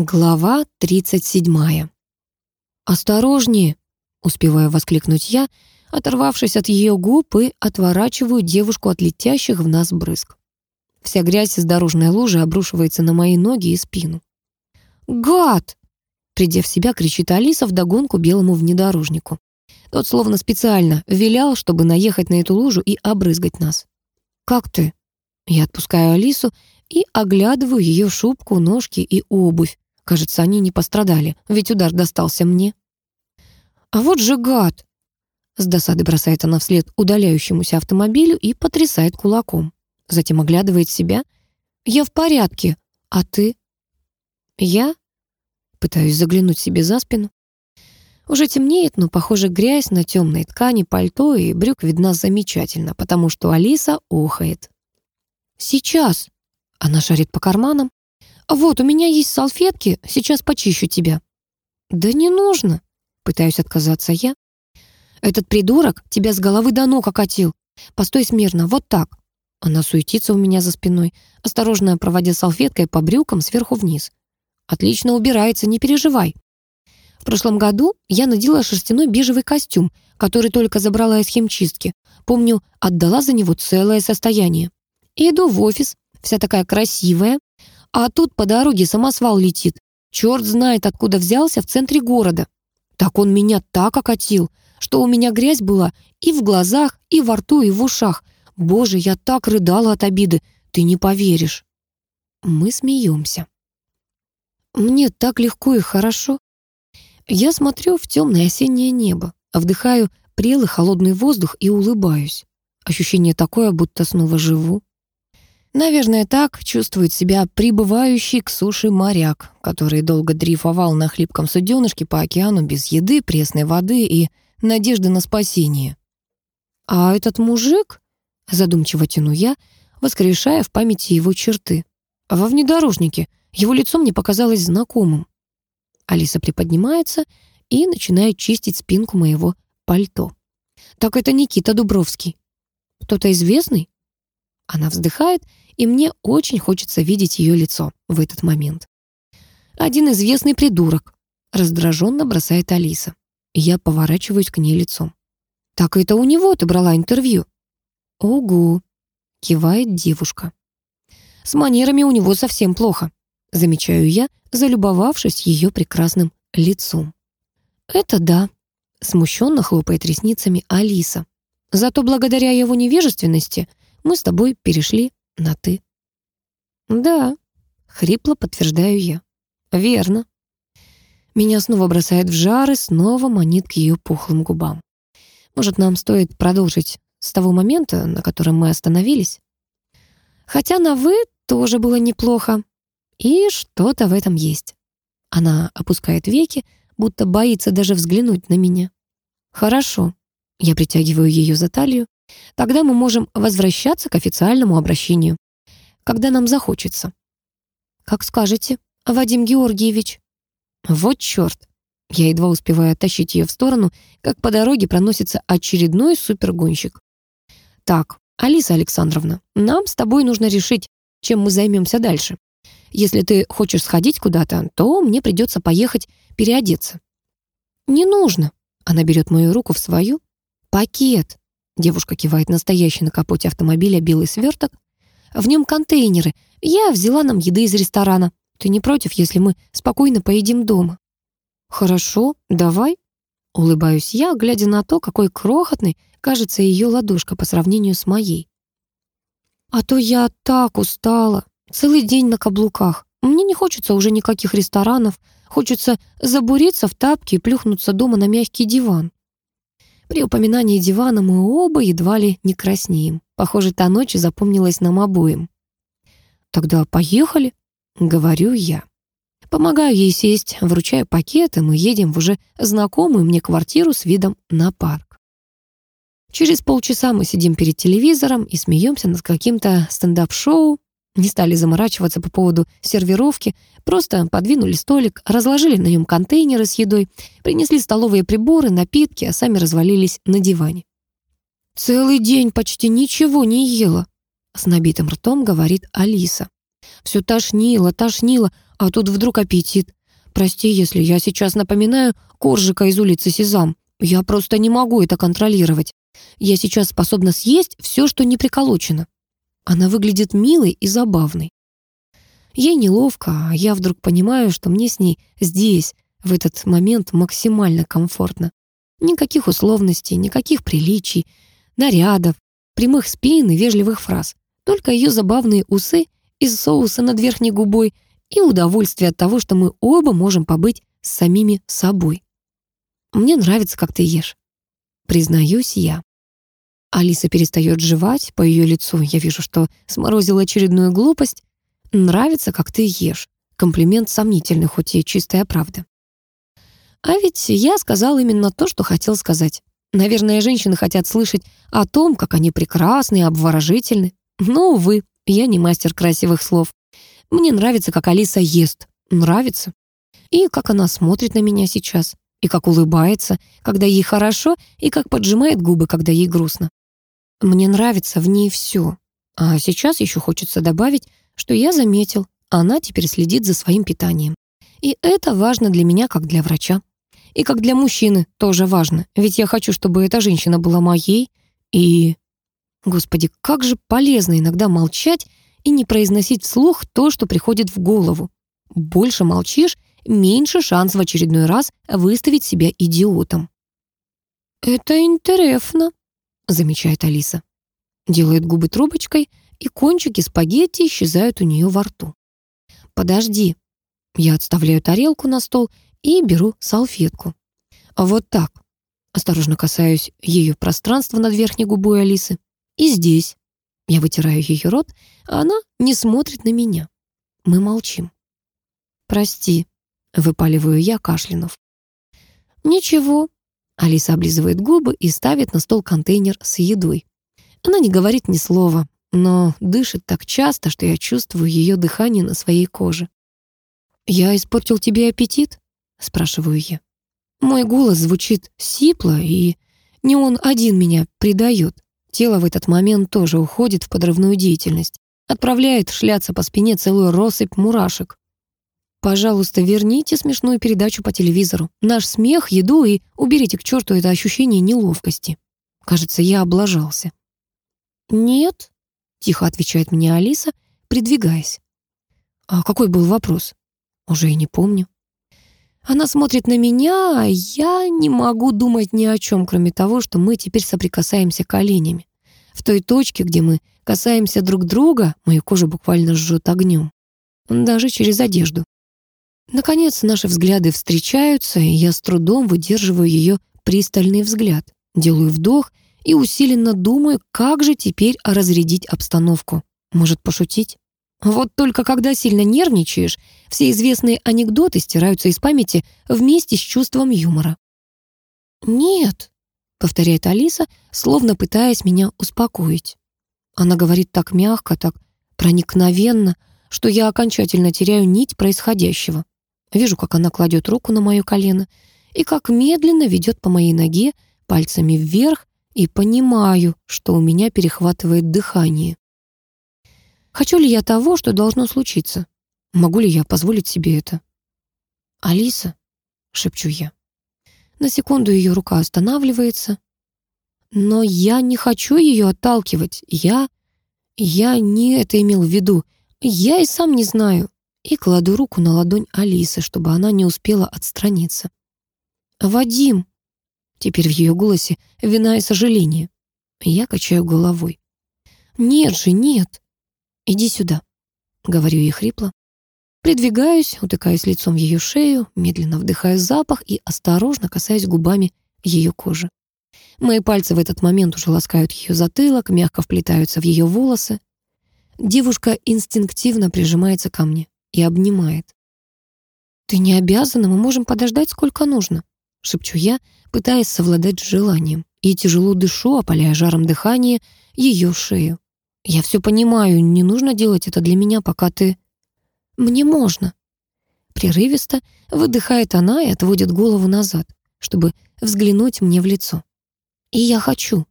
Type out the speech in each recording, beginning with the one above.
Глава 37. «Осторожнее!» — успеваю воскликнуть я, оторвавшись от ее губ и отворачиваю девушку от летящих в нас брызг. Вся грязь из дорожной лужи обрушивается на мои ноги и спину. «Гад!» — придя в себя, кричит Алиса вдогонку белому внедорожнику. Тот словно специально вилял, чтобы наехать на эту лужу и обрызгать нас. «Как ты?» Я отпускаю Алису и оглядываю ее шубку, ножки и обувь, Кажется, они не пострадали, ведь удар достался мне. А вот же гад! С досады бросает она вслед удаляющемуся автомобилю и потрясает кулаком. Затем оглядывает себя. «Я в порядке, а ты?» «Я?» Пытаюсь заглянуть себе за спину. Уже темнеет, но, похоже, грязь на темной ткани, пальто и брюк видна замечательно, потому что Алиса охает. «Сейчас!» Она шарит по карманам. «Вот, у меня есть салфетки, сейчас почищу тебя». «Да не нужно», — пытаюсь отказаться я. «Этот придурок тебя с головы до ног окатил. Постой смирно, вот так». Она суетится у меня за спиной, осторожно проводя салфеткой по брюкам сверху вниз. «Отлично убирается, не переживай». В прошлом году я надела шерстяной бежевый костюм, который только забрала из химчистки. Помню, отдала за него целое состояние. И иду в офис, вся такая красивая, а тут по дороге самосвал летит. Черт знает, откуда взялся в центре города. Так он меня так окатил, что у меня грязь была и в глазах, и во рту, и в ушах. Боже, я так рыдала от обиды, ты не поверишь. Мы смеемся. Мне так легко и хорошо. Я смотрю в темное осеннее небо, вдыхаю прелый холодный воздух и улыбаюсь. Ощущение такое, будто снова живу. Наверное, так чувствует себя прибывающий к суше моряк, который долго дрейфовал на хлипком суденышке по океану без еды, пресной воды и надежды на спасение. А этот мужик, задумчиво тяну я, воскрешая в памяти его черты. Во внедорожнике его лицо мне показалось знакомым. Алиса приподнимается и начинает чистить спинку моего пальто. Так это Никита Дубровский. Кто-то известный? Она вздыхает, и мне очень хочется видеть ее лицо в этот момент. «Один известный придурок», — раздраженно бросает Алиса. Я поворачиваюсь к ней лицом. «Так это у него ты брала интервью?» «Угу», — кивает девушка. «С манерами у него совсем плохо», — замечаю я, залюбовавшись ее прекрасным лицом. «Это да», — смущенно хлопает ресницами Алиса. «Зато благодаря его невежественности мы с тобой перешли на «ты». «Да», — хрипло подтверждаю я. «Верно». Меня снова бросает в жар и снова манит к ее пухлым губам. Может, нам стоит продолжить с того момента, на котором мы остановились? Хотя на «вы» тоже было неплохо. И что-то в этом есть. Она опускает веки, будто боится даже взглянуть на меня. «Хорошо». Я притягиваю ее за талию. Тогда мы можем возвращаться к официальному обращению, когда нам захочется. Как скажете, Вадим Георгиевич. Вот черт. Я едва успеваю оттащить ее в сторону, как по дороге проносится очередной супергонщик. Так, Алиса Александровна, нам с тобой нужно решить, чем мы займемся дальше. Если ты хочешь сходить куда-то, то мне придется поехать переодеться. Не нужно. Она берет мою руку в свою. Пакет. Девушка кивает настоящий на капоте автомобиля белый сверток. В нем контейнеры. Я взяла нам еды из ресторана. Ты не против, если мы спокойно поедим дома? Хорошо, давай. Улыбаюсь я, глядя на то, какой крохотной кажется ее ладошка по сравнению с моей. А то я так устала. Целый день на каблуках. Мне не хочется уже никаких ресторанов. Хочется забуриться в тапки и плюхнуться дома на мягкий диван. При упоминании дивана мы оба едва ли не краснеем. Похоже, та ночь запомнилась нам обоим. «Тогда поехали», — говорю я. Помогаю ей сесть, вручаю пакет, и мы едем в уже знакомую мне квартиру с видом на парк. Через полчаса мы сидим перед телевизором и смеемся над каким-то стендап-шоу, не стали заморачиваться по поводу сервировки, просто подвинули столик, разложили на нем контейнеры с едой, принесли столовые приборы, напитки, а сами развалились на диване. «Целый день почти ничего не ела», — с набитым ртом говорит Алиса. «Все тошнило, тошнило, а тут вдруг аппетит. Прости, если я сейчас напоминаю коржика из улицы Сезам. Я просто не могу это контролировать. Я сейчас способна съесть все, что не приколочено. Она выглядит милой и забавной. Ей неловко, а я вдруг понимаю, что мне с ней здесь, в этот момент, максимально комфортно. Никаких условностей, никаких приличий, нарядов, прямых спин и вежливых фраз. Только ее забавные усы из соуса над верхней губой и удовольствие от того, что мы оба можем побыть с самими собой. Мне нравится, как ты ешь. Признаюсь я. Алиса перестает жевать, по ее лицу я вижу, что сморозила очередную глупость. Нравится, как ты ешь. Комплимент сомнительный, хоть и чистая правда. А ведь я сказал именно то, что хотел сказать. Наверное, женщины хотят слышать о том, как они прекрасны и обворожительны. Но, увы, я не мастер красивых слов. Мне нравится, как Алиса ест. Нравится. И как она смотрит на меня сейчас. И как улыбается, когда ей хорошо, и как поджимает губы, когда ей грустно. Мне нравится в ней все. А сейчас еще хочется добавить, что я заметил, она теперь следит за своим питанием. И это важно для меня, как для врача. И как для мужчины тоже важно, ведь я хочу, чтобы эта женщина была моей. И... Господи, как же полезно иногда молчать и не произносить вслух то, что приходит в голову. Больше молчишь, меньше шанс в очередной раз выставить себя идиотом. «Это интересно», — замечает Алиса. Делает губы трубочкой, и кончики спагетти исчезают у нее во рту. «Подожди». Я отставляю тарелку на стол и беру салфетку. Вот так. Осторожно касаюсь ее пространства над верхней губой Алисы. И здесь. Я вытираю ее рот, а она не смотрит на меня. Мы молчим. «Прости», — выпаливаю я, кашлянув. «Ничего». Алиса облизывает губы и ставит на стол контейнер с едой. Она не говорит ни слова, но дышит так часто, что я чувствую ее дыхание на своей коже. «Я испортил тебе аппетит?» — спрашиваю я. Мой голос звучит сипло, и не он один меня предает. Тело в этот момент тоже уходит в подрывную деятельность. Отправляет шляться по спине целую россыпь мурашек. Пожалуйста, верните смешную передачу по телевизору. Наш смех, еду и уберите к черту это ощущение неловкости. Кажется, я облажался. «Нет», — тихо отвечает мне Алиса, придвигаясь. «А какой был вопрос?» «Уже и не помню». Она смотрит на меня, а я не могу думать ни о чем, кроме того, что мы теперь соприкасаемся коленями. В той точке, где мы касаемся друг друга, мою кожу буквально жжет огнем. Даже через одежду. Наконец, наши взгляды встречаются, и я с трудом выдерживаю ее пристальный взгляд. Делаю вдох и усиленно думаю, как же теперь разрядить обстановку. Может, пошутить? Вот только когда сильно нервничаешь, все известные анекдоты стираются из памяти вместе с чувством юмора. «Нет», — повторяет Алиса, словно пытаясь меня успокоить. Она говорит так мягко, так проникновенно, что я окончательно теряю нить происходящего. Вижу, как она кладет руку на мое колено и как медленно ведет по моей ноге пальцами вверх, и понимаю, что у меня перехватывает дыхание. Хочу ли я того, что должно случиться? Могу ли я позволить себе это? «Алиса», — шепчу я. На секунду ее рука останавливается. Но я не хочу ее отталкивать. Я... Я не это имел в виду. Я и сам не знаю. И кладу руку на ладонь Алисы, чтобы она не успела отстраниться. «Вадим!» Теперь в ее голосе вина и сожаление. Я качаю головой. «Нет же, нет!» «Иди сюда», — говорю ей хрипло. Придвигаюсь, утыкаясь лицом в ее шею, медленно вдыхаю запах и осторожно касаюсь губами ее кожи. Мои пальцы в этот момент уже ласкают ее затылок, мягко вплетаются в ее волосы. Девушка инстинктивно прижимается ко мне и обнимает. «Ты не обязана, мы можем подождать сколько нужно», — шепчу я, пытаясь совладать с желанием, и тяжело дышу, опаляя жаром дыхания ее шею. Я все понимаю, не нужно делать это для меня, пока ты... Мне можно. Прерывисто выдыхает она и отводит голову назад, чтобы взглянуть мне в лицо. И я хочу.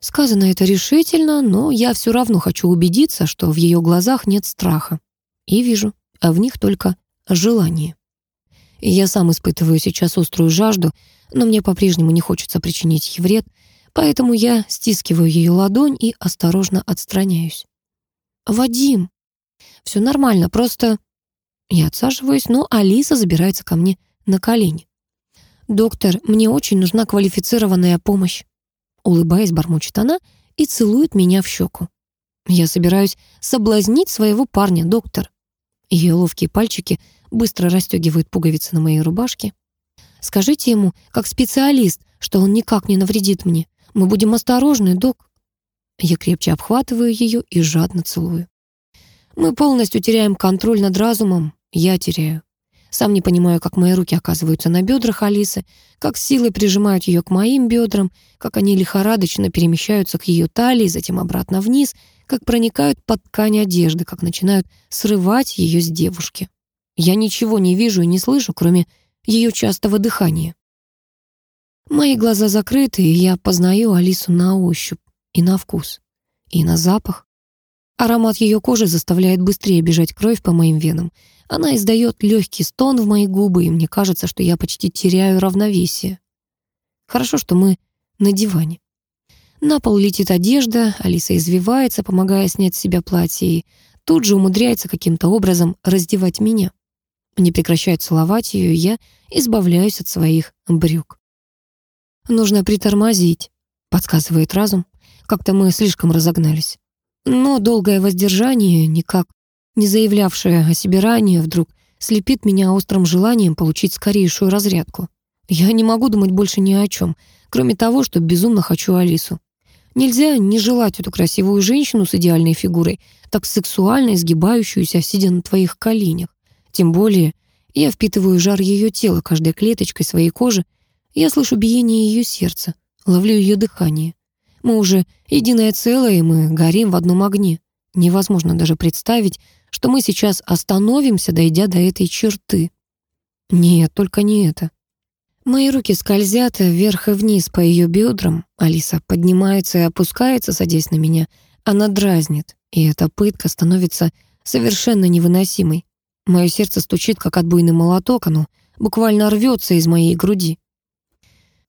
Сказано это решительно, но я все равно хочу убедиться, что в ее глазах нет страха. И вижу, а в них только желание. Я сам испытываю сейчас острую жажду, но мне по-прежнему не хочется причинить ей вред, поэтому я стискиваю ее ладонь и осторожно отстраняюсь. «Вадим!» «Все нормально, просто...» Я отсаживаюсь, но Алиса забирается ко мне на колени. «Доктор, мне очень нужна квалифицированная помощь». Улыбаясь, бормочет она и целует меня в щеку. «Я собираюсь соблазнить своего парня, доктор». Ее ловкие пальчики быстро расстегивают пуговицы на моей рубашке. «Скажите ему, как специалист, что он никак не навредит мне. Мы будем осторожны, док». Я крепче обхватываю ее и жадно целую. Мы полностью теряем контроль над разумом. Я теряю. Сам не понимаю, как мои руки оказываются на бедрах Алисы, как силой прижимают ее к моим бедрам, как они лихорадочно перемещаются к ее талии, затем обратно вниз, как проникают под ткань одежды, как начинают срывать ее с девушки. Я ничего не вижу и не слышу, кроме ее частого дыхания. Мои глаза закрыты, и я познаю Алису на ощупь и на вкус, и на запах. Аромат ее кожи заставляет быстрее бежать кровь по моим венам. Она издает легкий стон в мои губы, и мне кажется, что я почти теряю равновесие. Хорошо, что мы на диване. На пол летит одежда, Алиса извивается, помогая снять с себя платье, и тут же умудряется каким-то образом раздевать меня. Не прекращает целовать ее, я избавляюсь от своих брюк. «Нужно притормозить», — подсказывает разум. «Как-то мы слишком разогнались». Но долгое воздержание, никак не заявлявшее о себе ранее, вдруг слепит меня острым желанием получить скорейшую разрядку. Я не могу думать больше ни о чем, кроме того, что безумно хочу Алису. Нельзя не желать эту красивую женщину с идеальной фигурой, так сексуально изгибающуюся, сидя на твоих коленях. Тем более я впитываю жар ее тела каждой клеточкой своей кожи. Я слышу биение ее сердца, ловлю ее дыхание. Мы уже единое целое, и мы горим в одном огне. Невозможно даже представить, что мы сейчас остановимся, дойдя до этой черты. Нет, только не это. Мои руки скользят вверх и вниз по ее бедрам. Алиса поднимается и опускается, садясь на меня. Она дразнит, и эта пытка становится совершенно невыносимой. Мое сердце стучит, как отбойный молоток, оно буквально рвется из моей груди.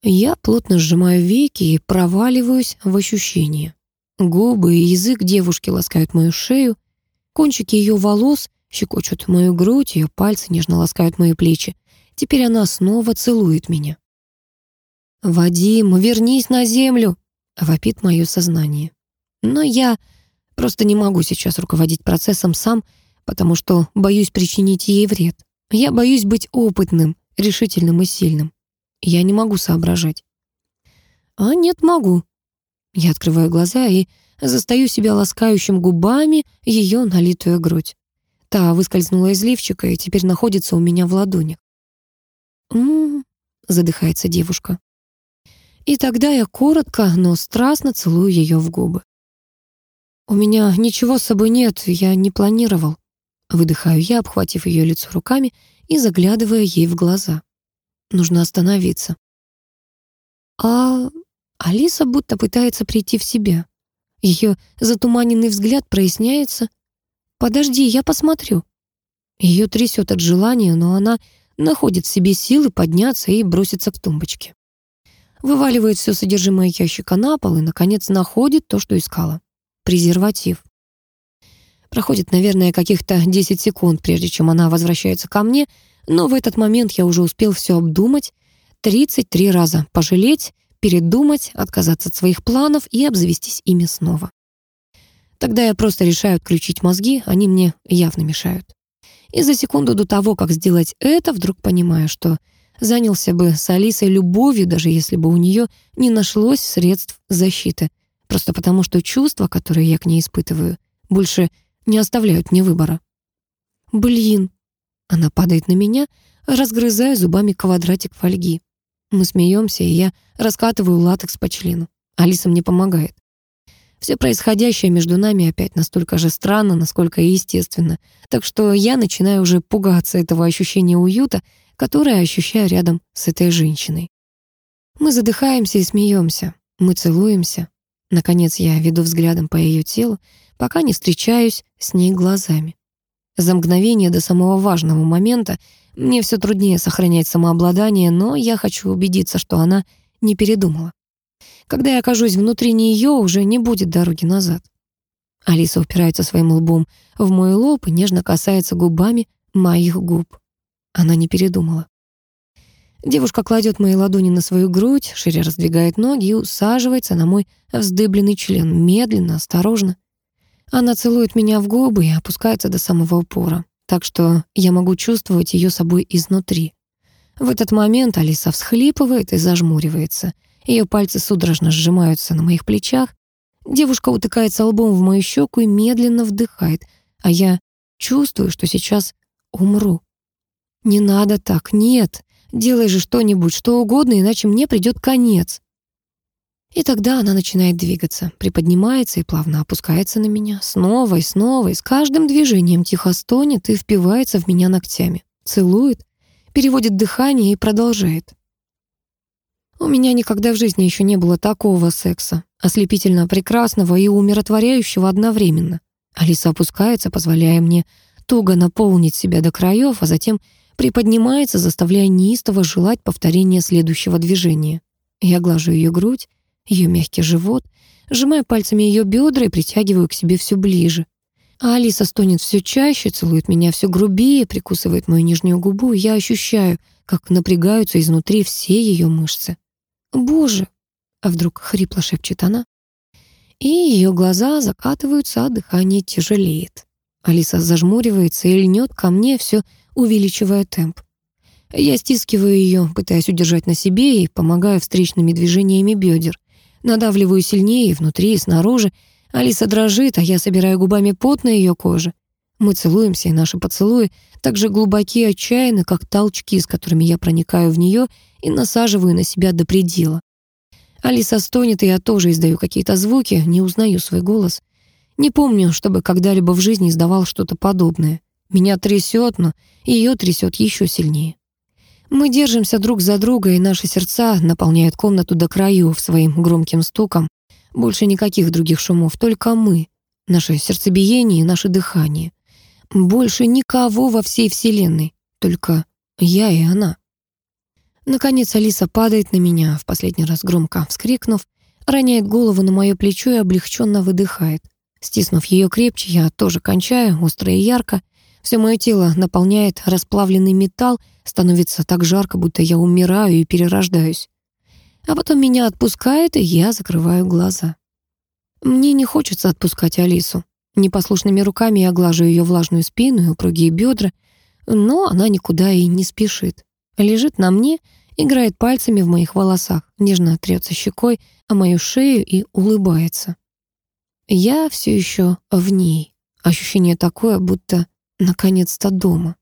Я плотно сжимаю веки и проваливаюсь в ощущение. Губы и язык девушки ласкают мою шею, кончики ее волос щекочут мою грудь, ее пальцы нежно ласкают мои плечи. Теперь она снова целует меня. «Вадим, вернись на землю!» — вопит мое сознание. Но я просто не могу сейчас руководить процессом сам, потому что боюсь причинить ей вред. Я боюсь быть опытным, решительным и сильным. Я не могу соображать. А нет, могу. Я открываю глаза и застаю себя ласкающим губами ее налитую грудь. Та выскользнула из лифчика и теперь находится у меня в ладонях. «М-м-м», задыхается девушка. И тогда я коротко, но страстно целую ее в губы. «У меня ничего с собой нет, я не планировал». Выдыхаю я, обхватив ее лицо руками и заглядывая ей в глаза. Нужно остановиться. А Алиса будто пытается прийти в себя. Ее затуманенный взгляд проясняется. «Подожди, я посмотрю». Ее трясет от желания, но она находит в себе силы подняться и броситься к тумбочке. Вываливает все содержимое ящика на пол и, наконец, находит то, что искала. Презерватив. Проходит, наверное, каких-то 10 секунд, прежде чем она возвращается ко мне — но в этот момент я уже успел все обдумать, 33 раза пожалеть, передумать, отказаться от своих планов и обзавестись ими снова. Тогда я просто решаю отключить мозги, они мне явно мешают. И за секунду до того, как сделать это, вдруг понимаю, что занялся бы с Алисой любовью, даже если бы у нее не нашлось средств защиты, просто потому что чувства, которые я к ней испытываю, больше не оставляют мне выбора. Блин, она падает на меня, разгрызая зубами квадратик фольги. Мы смеемся, и я раскатываю латекс по члену. Алиса мне помогает. Все происходящее между нами опять настолько же странно, насколько и естественно. Так что я начинаю уже пугаться этого ощущения уюта, которое ощущаю рядом с этой женщиной. Мы задыхаемся и смеемся. Мы целуемся. Наконец я веду взглядом по ее телу, пока не встречаюсь с ней глазами. За мгновение до самого важного момента мне все труднее сохранять самообладание, но я хочу убедиться, что она не передумала. Когда я окажусь внутри нее, уже не будет дороги назад. Алиса упирается своим лбом в мой лоб и нежно касается губами моих губ. Она не передумала. Девушка кладет мои ладони на свою грудь, шире раздвигает ноги и усаживается на мой вздыбленный член, медленно, осторожно. Она целует меня в губы и опускается до самого упора, так что я могу чувствовать ее собой изнутри. В этот момент Алиса всхлипывает и зажмуривается. Ее пальцы судорожно сжимаются на моих плечах. Девушка утыкается лбом в мою щеку и медленно вдыхает, а я чувствую, что сейчас умру. «Не надо так, нет!» Делай же что-нибудь, что угодно, иначе мне придет конец. И тогда она начинает двигаться, приподнимается и плавно опускается на меня, снова и снова, и с каждым движением тихо стонет и впивается в меня ногтями, целует, переводит дыхание и продолжает. У меня никогда в жизни еще не было такого секса, ослепительно прекрасного и умиротворяющего одновременно. Алиса опускается, позволяя мне туго наполнить себя до краев, а затем приподнимается, заставляя неистово желать повторения следующего движения. Я глажу ее грудь, ее мягкий живот, сжимаю пальцами ее бедра и притягиваю к себе все ближе. А Алиса стонет все чаще, целует меня все грубее, прикусывает мою нижнюю губу, и я ощущаю, как напрягаются изнутри все ее мышцы. «Боже!» — а вдруг хрипло шепчет она. И ее глаза закатываются, а дыхание тяжелеет. Алиса зажмуривается и льнет ко мне все увеличивая темп. Я стискиваю ее, пытаясь удержать на себе и помогаю встречными движениями бедер. Надавливаю сильнее внутри, и снаружи. Алиса дрожит, а я собираю губами пот на ее коже. Мы целуемся, и наши поцелуи так же глубоки и отчаянны, как толчки, с которыми я проникаю в нее и насаживаю на себя до предела. Алиса стонет, и я тоже издаю какие-то звуки, не узнаю свой голос. Не помню, чтобы когда-либо в жизни издавал что-то подобное. Меня трясет, но ее трясет еще сильнее. Мы держимся друг за друга, и наши сердца наполняют комнату до краев своим громким стуком. Больше никаких других шумов, только мы, наше сердцебиение и наше дыхание. Больше никого во всей вселенной, только я и она. Наконец Алиса падает на меня, в последний раз громко вскрикнув, роняет голову на мое плечо и облегченно выдыхает. Стиснув ее крепче, я тоже кончаю, остро и ярко, все мое тело наполняет расплавленный металл, становится так жарко, будто я умираю и перерождаюсь. А потом меня отпускает, и я закрываю глаза. Мне не хочется отпускать Алису. Непослушными руками я глажу ее влажную спину и упругие бедра, но она никуда и не спешит. Лежит на мне, играет пальцами в моих волосах, нежно трется щекой о мою шею и улыбается. Я все еще в ней. Ощущение такое, будто наконец-то дома.